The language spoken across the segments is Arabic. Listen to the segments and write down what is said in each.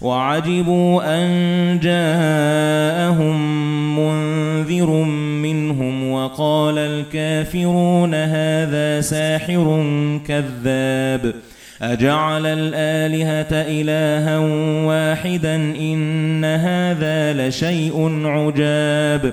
وعجبوا أن جاءهم منذر منهم وقال الكافرون هذا ساحر كذاب أجعل الآلهة إلها واحدا إن هذا لشيء عجاب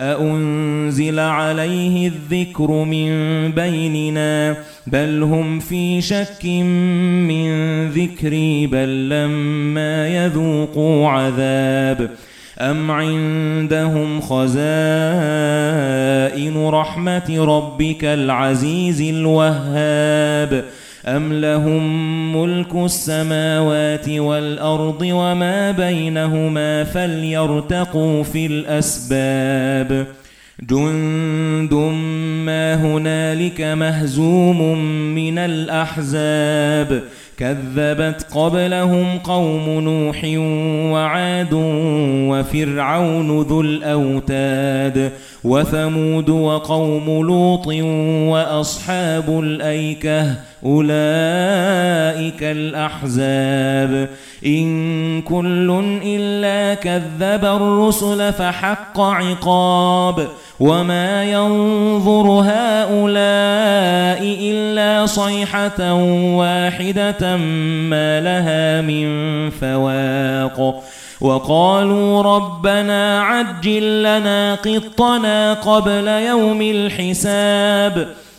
أأنزل عليه الذكر من بيننا بل هم في شك من ذكري بل لما يذوقوا عذاب أم عندهم خزائن رحمة ربك العزيز الوهاب أم لهم ملك السماوات والأرض وما بينهما فليرتقوا في الأسباب جند ما هنالك مهزوم من الأحزاب كذبت قبلهم قوم نوح وعاد وفرعون ذو الأوتاد وثمود وقوم لوط وأصحاب الأيكة أولئك الأحزاب. إن كل إلا كذب الرسل فحق عقاب. وما ينظر هؤلاء إلا صيحة واحدة ما لها من فواق. وقالوا ربنا عجل لنا قطنا قبل يوم الحساب.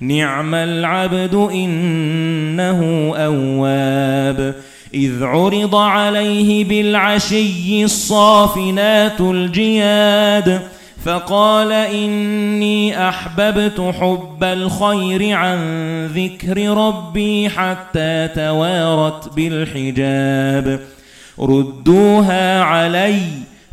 نِعْمَ الْعَبْدُ إِنَّهُ أَوَّابٌ. إِذْ عُرِضَ عَلَيْهِ بِالْعَشِيِّ الصَّافِنَاتُ الْجِيَادُ فَقَالَ إِنِّي أَحْبَبْتُ حُبَّ الْخَيْرِ عَن ذِكْرِ رَبِّي حَتَّى تَوَارَتْ بِالْحِجَابِ. رُدُّوهَا عَلَيَّ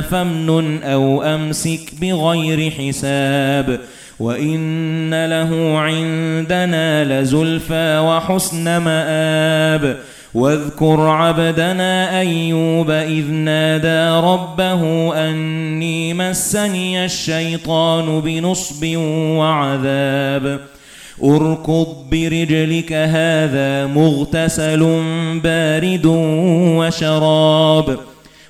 فَامْنُنْ أَوْ أَمْسِكْ بِغَيْرِ حِسَابٍ وَإِنَّ لَهُ عِندَنَا لَزُلْفَى وَحُسْنَ مَآبٍ وَاذْكُرْ عَبْدَنَا أَيُّوبَ إِذْ نَادَى رَبَّهُ أَنِّي مَسَّنِيَ الشَّيْطَانُ بِنُصْبٍ وَعَذَابٍ أُرْكُضْ بِرِجْلِكَ هَذَا مُغْتَسَلٌ بَارِدٌ وَشَرَابٌ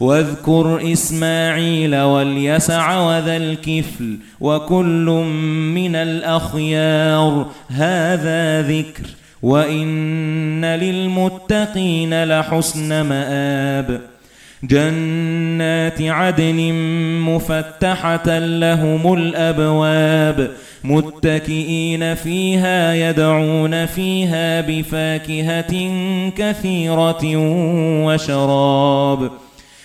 واذكر إسماعيل واليسع وذا الكفل وكل من الأخيار. هذا ذكر وإن للمتقين لحسن مآب. جنات عدن مفتحة لهم الأبواب. متكئين فيها يدعون فيها بفاكهة كثيرة وشراب.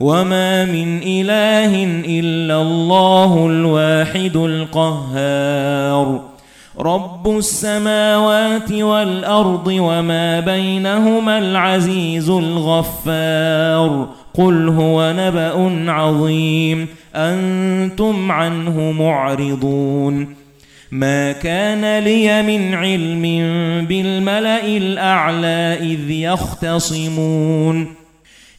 وما من إله إلا الله الواحد القهار رب السماوات والأرض وما بينهما العزيز الغفار قل هو نبأ عظيم أنتم عنه معرضون ما كان لي من علم بالملأ الأعلى إذ يختصمون